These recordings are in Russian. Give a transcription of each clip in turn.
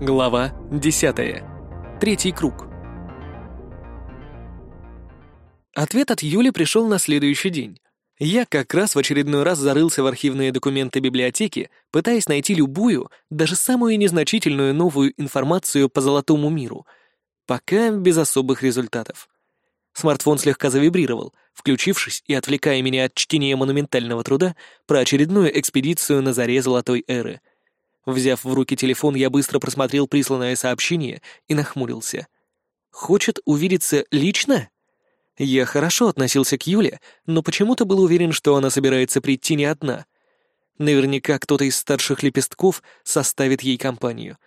Глава 10. Третий круг. Ответ от Юли пришел на следующий день. Я как раз в очередной раз зарылся в архивные документы библиотеки, пытаясь найти любую, даже самую незначительную новую информацию по золотому миру. Пока без особых результатов. Смартфон слегка завибрировал, включившись и отвлекая меня от чтения монументального труда про очередную экспедицию на заре Золотой Эры — Взяв в руки телефон, я быстро просмотрел присланное сообщение и нахмурился. «Хочет увидеться лично?» Я хорошо относился к Юле, но почему-то был уверен, что она собирается прийти не одна. Наверняка кто-то из старших лепестков составит ей компанию.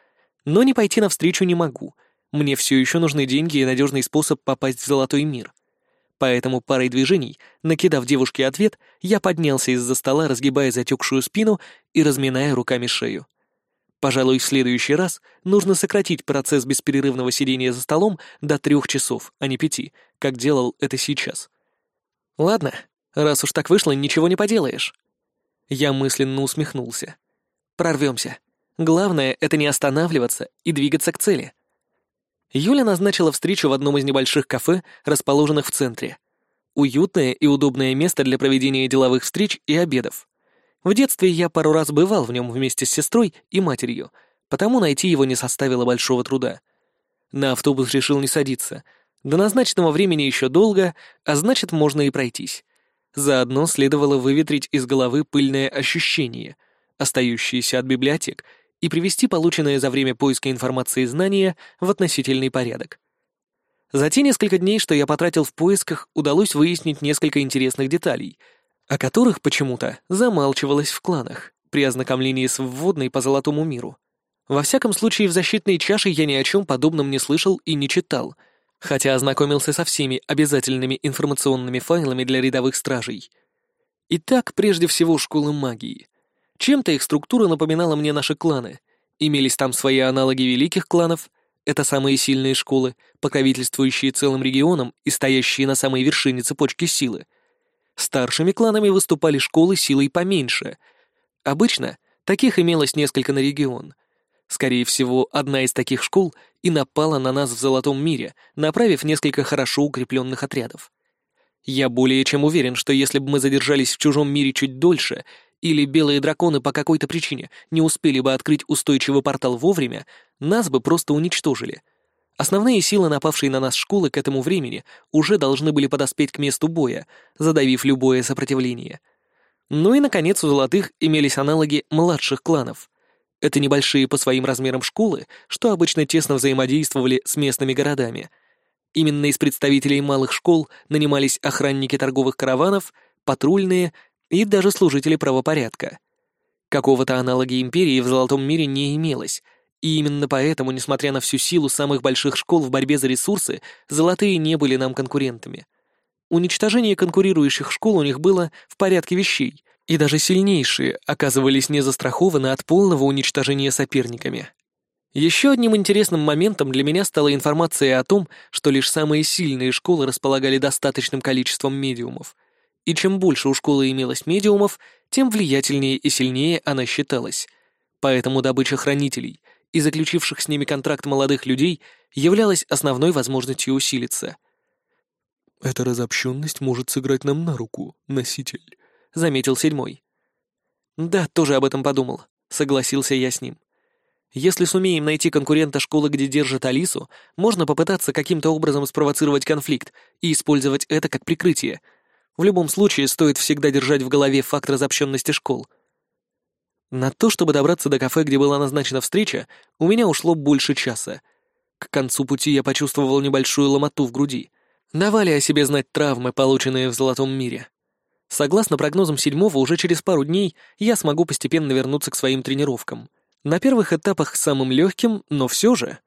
Но не пойти навстречу не могу. Мне все еще нужны деньги и надежный способ попасть в золотой мир. Поэтому парой движений, накидав девушке ответ, я поднялся из-за стола, разгибая затекшую спину и разминая руками шею. Пожалуй, в следующий раз нужно сократить процесс бесперерывного сидения за столом до трех часов, а не пяти, как делал это сейчас. Ладно, раз уж так вышло, ничего не поделаешь. Я мысленно усмехнулся. Прорвемся. Главное — это не останавливаться и двигаться к цели. Юля назначила встречу в одном из небольших кафе, расположенных в центре. Уютное и удобное место для проведения деловых встреч и обедов. В детстве я пару раз бывал в нем вместе с сестрой и матерью, потому найти его не составило большого труда. На автобус решил не садиться. До назначенного времени еще долго, а значит, можно и пройтись. Заодно следовало выветрить из головы пыльное ощущение, остающееся от библиотек, и привести полученное за время поиска информации знания в относительный порядок. За те несколько дней, что я потратил в поисках, удалось выяснить несколько интересных деталей — о которых почему-то замалчивалось в кланах при ознакомлении с вводной по золотому миру. Во всяком случае, в защитной чаше я ни о чем подобном не слышал и не читал, хотя ознакомился со всеми обязательными информационными файлами для рядовых стражей. Итак, прежде всего, школы магии. Чем-то их структура напоминала мне наши кланы. Имелись там свои аналоги великих кланов, это самые сильные школы, покровительствующие целым регионам и стоящие на самой вершине цепочки силы — Старшими кланами выступали школы силой поменьше. Обычно таких имелось несколько на регион. Скорее всего, одна из таких школ и напала на нас в Золотом мире, направив несколько хорошо укрепленных отрядов. Я более чем уверен, что если бы мы задержались в чужом мире чуть дольше, или белые драконы по какой-то причине не успели бы открыть устойчивый портал вовремя, нас бы просто уничтожили — Основные силы, напавшие на нас школы к этому времени, уже должны были подоспеть к месту боя, задавив любое сопротивление. Ну и, наконец, у золотых имелись аналоги младших кланов. Это небольшие по своим размерам школы, что обычно тесно взаимодействовали с местными городами. Именно из представителей малых школ нанимались охранники торговых караванов, патрульные и даже служители правопорядка. Какого-то аналога империи в Золотом мире не имелось — и именно поэтому, несмотря на всю силу самых больших школ в борьбе за ресурсы, золотые не были нам конкурентами. Уничтожение конкурирующих школ у них было в порядке вещей, и даже сильнейшие оказывались не застрахованы от полного уничтожения соперниками. Еще одним интересным моментом для меня стала информация о том, что лишь самые сильные школы располагали достаточным количеством медиумов. И чем больше у школы имелось медиумов, тем влиятельнее и сильнее она считалась. Поэтому добыча хранителей, и заключивших с ними контракт молодых людей являлась основной возможностью усилиться. «Эта разобщенность может сыграть нам на руку, носитель», — заметил седьмой. «Да, тоже об этом подумал», — согласился я с ним. «Если сумеем найти конкурента школы, где держат Алису, можно попытаться каким-то образом спровоцировать конфликт и использовать это как прикрытие. В любом случае, стоит всегда держать в голове факт разобщенности школ — на то, чтобы добраться до кафе, где была назначена встреча, у меня ушло больше часа. К концу пути я почувствовал небольшую ломоту в груди. Давали о себе знать травмы, полученные в Золотом мире. Согласно прогнозам седьмого, уже через пару дней я смогу постепенно вернуться к своим тренировкам. На первых этапах самым легким, но все же.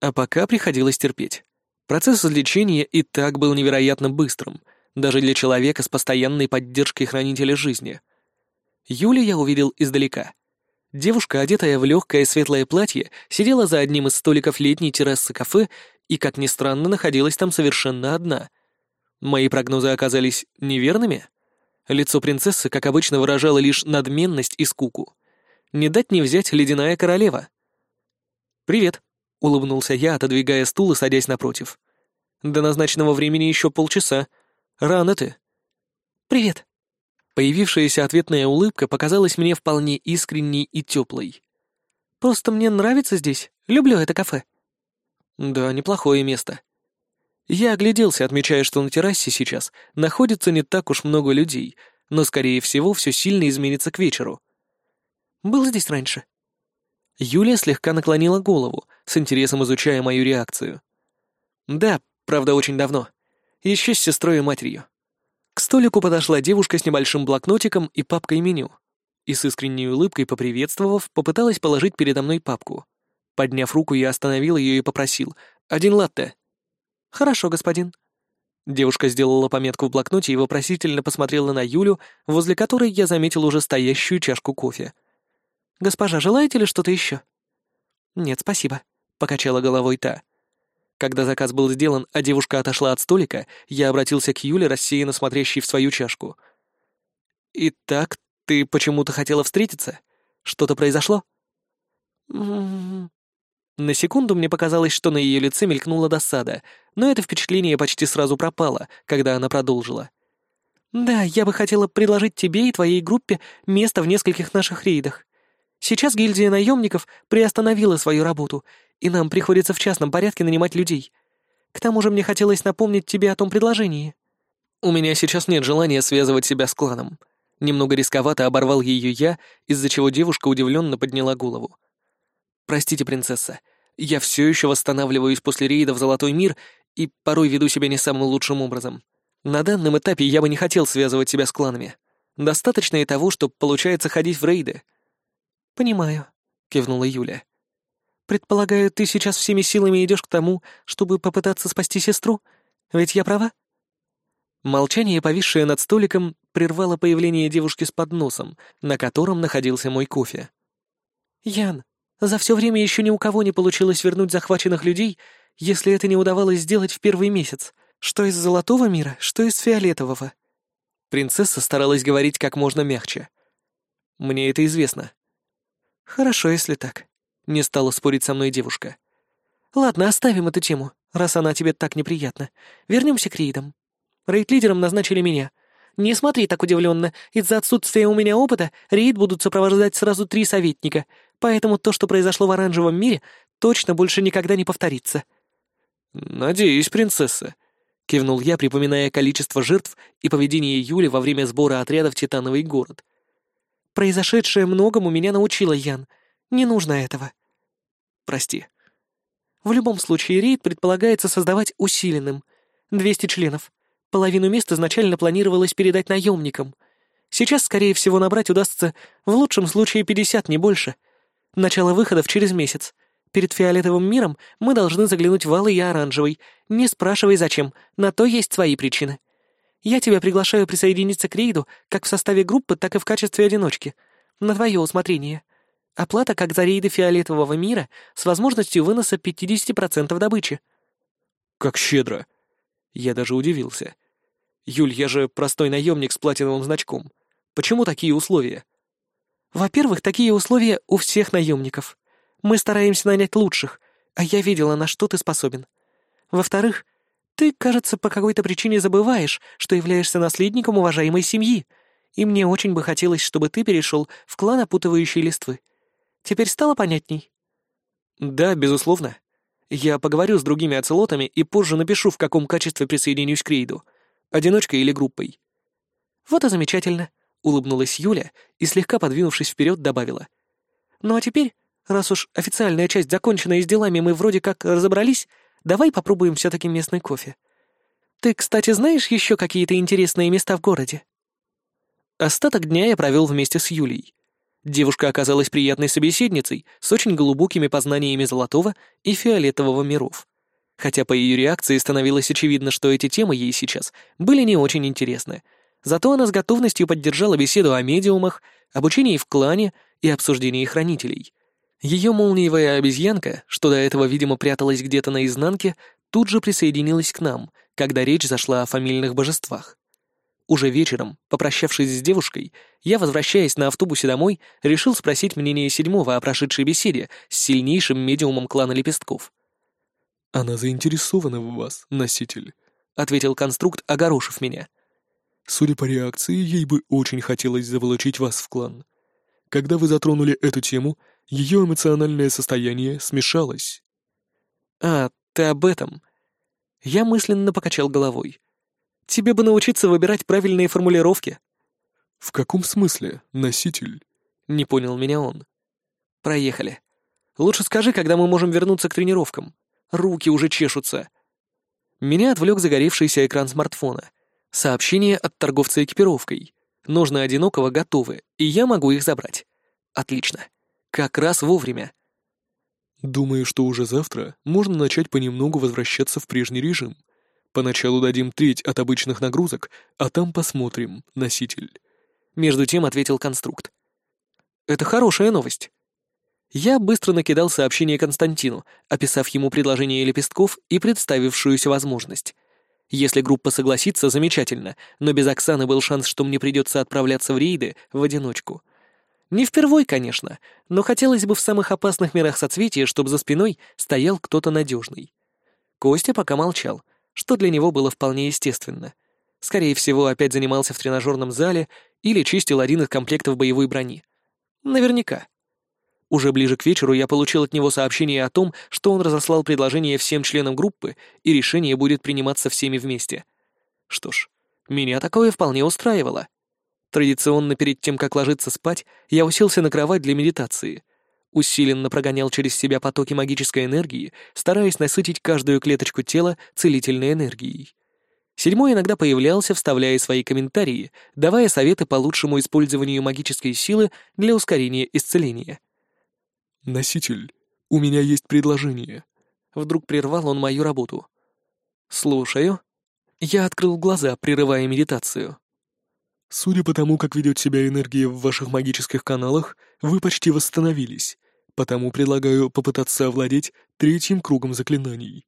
А пока приходилось терпеть. Процесс излечения и так был невероятно быстрым, даже для человека с постоянной поддержкой хранителя жизни — Юли я увидел издалека. Девушка, одетая в легкое светлое платье, сидела за одним из столиков летней террасы кафе и, как ни странно, находилась там совершенно одна. Мои прогнозы оказались неверными? Лицо принцессы, как обычно, выражало лишь надменность и скуку. Не дать не взять ледяная королева. «Привет», — улыбнулся я, отодвигая стул и садясь напротив. «До назначенного времени еще полчаса. Рано ты». «Привет». Появившаяся ответная улыбка показалась мне вполне искренней и теплой. «Просто мне нравится здесь. Люблю это кафе». «Да, неплохое место». Я огляделся, отмечая, что на террасе сейчас находится не так уж много людей, но, скорее всего, все сильно изменится к вечеру. «Был здесь раньше?» Юлия слегка наклонила голову, с интересом изучая мою реакцию. «Да, правда, очень давно. Еще с сестрой и матерью». К столику подошла девушка с небольшим блокнотиком и папкой меню. И с искренней улыбкой поприветствовав, попыталась положить передо мной папку. Подняв руку, я остановил ее и попросил «Один латте». «Хорошо, господин». Девушка сделала пометку в блокноте и вопросительно посмотрела на Юлю, возле которой я заметил уже стоящую чашку кофе. «Госпожа, желаете ли что-то еще?» «Нет, спасибо», — покачала головой та. Когда заказ был сделан, а девушка отошла от столика, я обратился к Юле, рассеянно смотрящей в свою чашку. «Итак, ты почему-то хотела встретиться? Что-то произошло?» «М-м-м». На секунду мне показалось, что на ее лице мелькнула досада, но это впечатление почти сразу пропало, когда она продолжила. «Да, я бы хотела предложить тебе и твоей группе место в нескольких наших рейдах. Сейчас гильдия наемников приостановила свою работу, и нам приходится в частном порядке нанимать людей. К тому же мне хотелось напомнить тебе о том предложении». «У меня сейчас нет желания связывать себя с кланом». Немного рисковато оборвал ее я, из-за чего девушка удивленно подняла голову. «Простите, принцесса, я все еще восстанавливаюсь после рейда в Золотой мир и порой веду себя не самым лучшим образом. На данном этапе я бы не хотел связывать себя с кланами. Достаточно и того, что получается ходить в рейды. «Понимаю», — кивнула Юля. «Предполагаю, ты сейчас всеми силами идешь к тому, чтобы попытаться спасти сестру? Ведь я права?» Молчание, повисшее над столиком, прервало появление девушки с подносом, на котором находился мой кофе. «Ян, за все время еще ни у кого не получилось вернуть захваченных людей, если это не удавалось сделать в первый месяц, что из золотого мира, что из фиолетового». Принцесса старалась говорить как можно мягче. «Мне это известно. «Хорошо, если так», — не стала спорить со мной девушка. «Ладно, оставим эту тему, раз она тебе так неприятна. Вернемся к рейдам. Рейд-лидером назначили меня. Не смотри так удивленно. Из-за отсутствия у меня опыта рейд будут сопровождать сразу три советника, поэтому то, что произошло в оранжевом мире, точно больше никогда не повторится». «Надеюсь, принцесса», — кивнул я, припоминая количество жертв и поведение Юли во время сбора отряда в Титановый город. Произошедшее многому меня научило, Ян. Не нужно этого. Прости. В любом случае, рейд предполагается создавать усиленным. 200 членов. Половину мест изначально планировалось передать наемникам. Сейчас, скорее всего, набрать удастся в лучшем случае 50, не больше. Начало выходов через месяц. Перед фиолетовым миром мы должны заглянуть в алый и оранжевый. Не спрашивай зачем, на то есть свои причины. Я тебя приглашаю присоединиться к рейду как в составе группы, так и в качестве одиночки. На твое усмотрение. Оплата как за рейды фиолетового мира с возможностью выноса 50% добычи». «Как щедро!» Я даже удивился. «Юль, я же простой наемник с платиновым значком. Почему такие условия?» «Во-первых, такие условия у всех наемников. Мы стараемся нанять лучших, а я видела, на что ты способен. Во-вторых, ты, кажется, по какой-то причине забываешь, что являешься наследником уважаемой семьи, и мне очень бы хотелось, чтобы ты перешел в клан опутывающей листвы. Теперь стало понятней?» «Да, безусловно. Я поговорю с другими оцелотами и позже напишу, в каком качестве присоединюсь к рейду. Одиночкой или группой». «Вот и замечательно», — улыбнулась Юля и, слегка подвинувшись вперед, добавила. «Ну а теперь, раз уж официальная часть закончена и с делами мы вроде как разобрались, Давай попробуем все-таки местный кофе. Ты, кстати, знаешь еще какие-то интересные места в городе?» Остаток дня я провел вместе с Юлей. Девушка оказалась приятной собеседницей с очень глубокими познаниями золотого и фиолетового миров. Хотя по ее реакции становилось очевидно, что эти темы ей сейчас были не очень интересны. Зато она с готовностью поддержала беседу о медиумах, обучении в клане и обсуждении хранителей. Ее молниевая обезьянка, что до этого, видимо, пряталась где-то на изнанке, тут же присоединилась к нам, когда речь зашла о фамильных божествах. Уже вечером, попрощавшись с девушкой, я, возвращаясь на автобусе домой, решил спросить мнение седьмого о прошедшей беседе с сильнейшим медиумом клана Лепестков. «Она заинтересована в вас, носитель», — ответил конструкт, огорошив меня. «Судя по реакции, ей бы очень хотелось заволочить вас в клан. Когда вы затронули эту тему, ее эмоциональное состояние смешалось». «А, ты об этом?» Я мысленно покачал головой. «Тебе бы научиться выбирать правильные формулировки». «В каком смысле, носитель?» Не понял меня он. «Проехали. Лучше скажи, когда мы можем вернуться к тренировкам. Руки уже чешутся». Меня отвлек загоревшийся экран смартфона. Сообщение от торговца экипировкой. Нужно одинокого готовы, и я могу их забрать. Отлично. Как раз вовремя. Думаю, что уже завтра можно начать понемногу возвращаться в прежний режим. Поначалу дадим треть от обычных нагрузок, а там посмотрим, носитель. Между тем ответил конструкт. Это хорошая новость. Я быстро накидал сообщение Константину, описав ему предложение лепестков и представившуюся возможность. Если группа согласится, замечательно, но без Оксаны был шанс, что мне придется отправляться в рейды в одиночку — не впервой, конечно, но хотелось бы в самых опасных мирах соцветия, чтобы за спиной стоял кто-то надежный. Костя пока молчал, что для него было вполне естественно. Скорее всего, опять занимался в тренажерном зале или чистил один из комплектов боевой брони. Наверняка. Уже ближе к вечеру я получил от него сообщение о том, что он разослал предложение всем членам группы, и решение будет приниматься всеми вместе. Что ж, меня такое вполне устраивало. Традиционно перед тем, как ложиться спать, я уселся на кровать для медитации. Усиленно прогонял через себя потоки магической энергии, стараясь насытить каждую клеточку тела целительной энергией. Седьмой иногда появлялся, вставляя свои комментарии, давая советы по лучшему использованию магической силы для ускорения исцеления. «Носитель, у меня есть предложение». Вдруг прервал он мою работу. «Слушаю». Я открыл глаза, прерывая медитацию. Судя по тому, как ведет себя энергия в ваших магических каналах, вы почти восстановились, потому предлагаю попытаться овладеть третьим кругом заклинаний.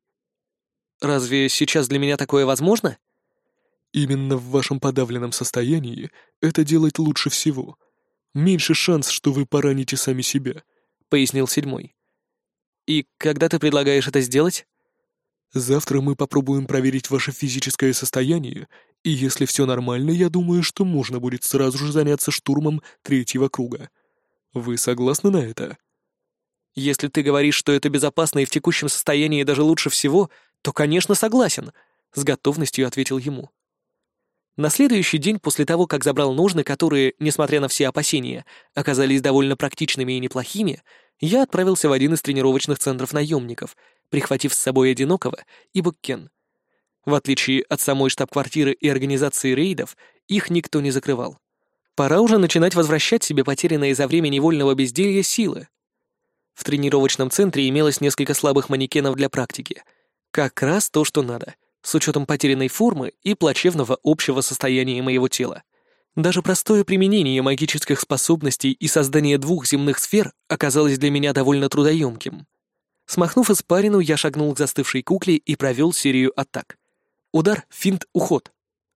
Разве сейчас для меня такое возможно? Именно в вашем подавленном состоянии это делать лучше всего. Меньше шанс, что вы пораните сами себя, — пояснил седьмой. И когда ты предлагаешь это сделать? Завтра мы попробуем проверить ваше физическое состояние, и если все нормально, я думаю, что можно будет сразу же заняться штурмом третьего круга. Вы согласны на это? Если ты говоришь, что это безопасно и в текущем состоянии даже лучше всего, то, конечно, согласен, с готовностью ответил ему. На следующий день после того, как забрал ножны, которые, несмотря на все опасения, оказались довольно практичными и неплохими, я отправился в один из тренировочных центров наемников, прихватив с собой одинокого и Буккен. В отличие от самой штаб-квартиры и организации рейдов, их никто не закрывал. Пора уже начинать возвращать себе потерянные за время невольного безделья силы. В тренировочном центре имелось несколько слабых манекенов для практики. Как раз то, что надо, с учетом потерянной формы и плачевного общего состояния моего тела. Даже простое применение магических способностей и создание двух земных сфер оказалось для меня довольно трудоемким. Смахнув испарину, я шагнул к застывшей кукле и провел серию атак. Удар, финт, уход.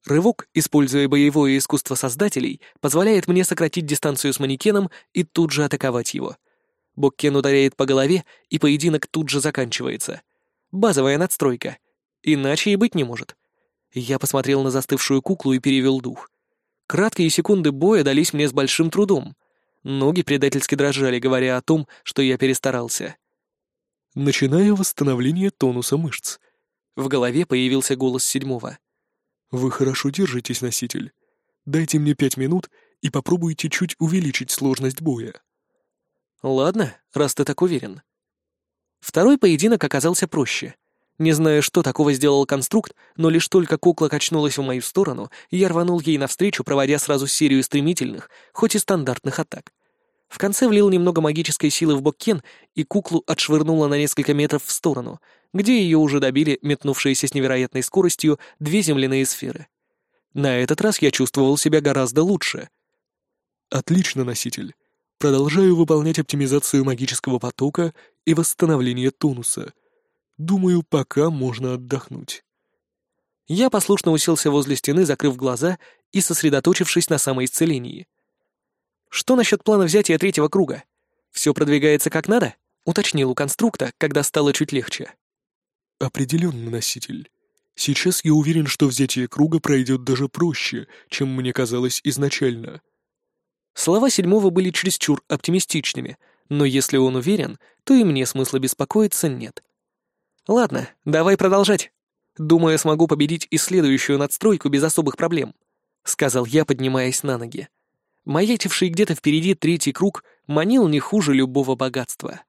Рывок, используя боевое искусство создателей, позволяет мне сократить дистанцию с манекеном и тут же атаковать его. Боккен ударяет по голове, и поединок тут же заканчивается. Базовая надстройка. Иначе и быть не может. Я посмотрел на застывшую куклу и перевел дух. Краткие секунды боя дались мне с большим трудом. Ноги предательски дрожали, говоря о том, что я перестарался. Начинаю восстановление тонуса мышц. В голове появился голос седьмого. «Вы хорошо держитесь, носитель. Дайте мне пять минут и попробуйте чуть увеличить сложность боя». «Ладно, раз ты так уверен». Второй поединок оказался проще. Не знаю, что такого сделал конструкт, но лишь только кукла качнулась в мою сторону, я рванул ей навстречу, проводя сразу серию стремительных, хоть и стандартных атак. В конце влил немного магической силы в Боккен, и куклу отшвырнуло на несколько метров в сторону, где ее уже добили метнувшиеся с невероятной скоростью две земляные сферы. На этот раз я чувствовал себя гораздо лучше. «Отлично, носитель. Продолжаю выполнять оптимизацию магического потока и восстановление тонуса. Думаю, пока можно отдохнуть». Я послушно уселся возле стены, закрыв глаза и сосредоточившись на самоисцелении. «Что насчет плана взятия третьего круга? Все продвигается как надо?» — уточнил у конструкта, когда стало чуть легче. «Определенно, носитель. Сейчас я уверен, что взятие круга пройдет даже проще, чем мне казалось изначально». Слова седьмого были чересчур оптимистичными, но если он уверен, то и мне смысла беспокоиться нет. Ладно, давай продолжать. Думаю, смогу победить и следующую надстройку без особых проблем, сказал я, поднимаясь на ноги. Маячивший где-то впереди третий круг манил не хуже любого богатства.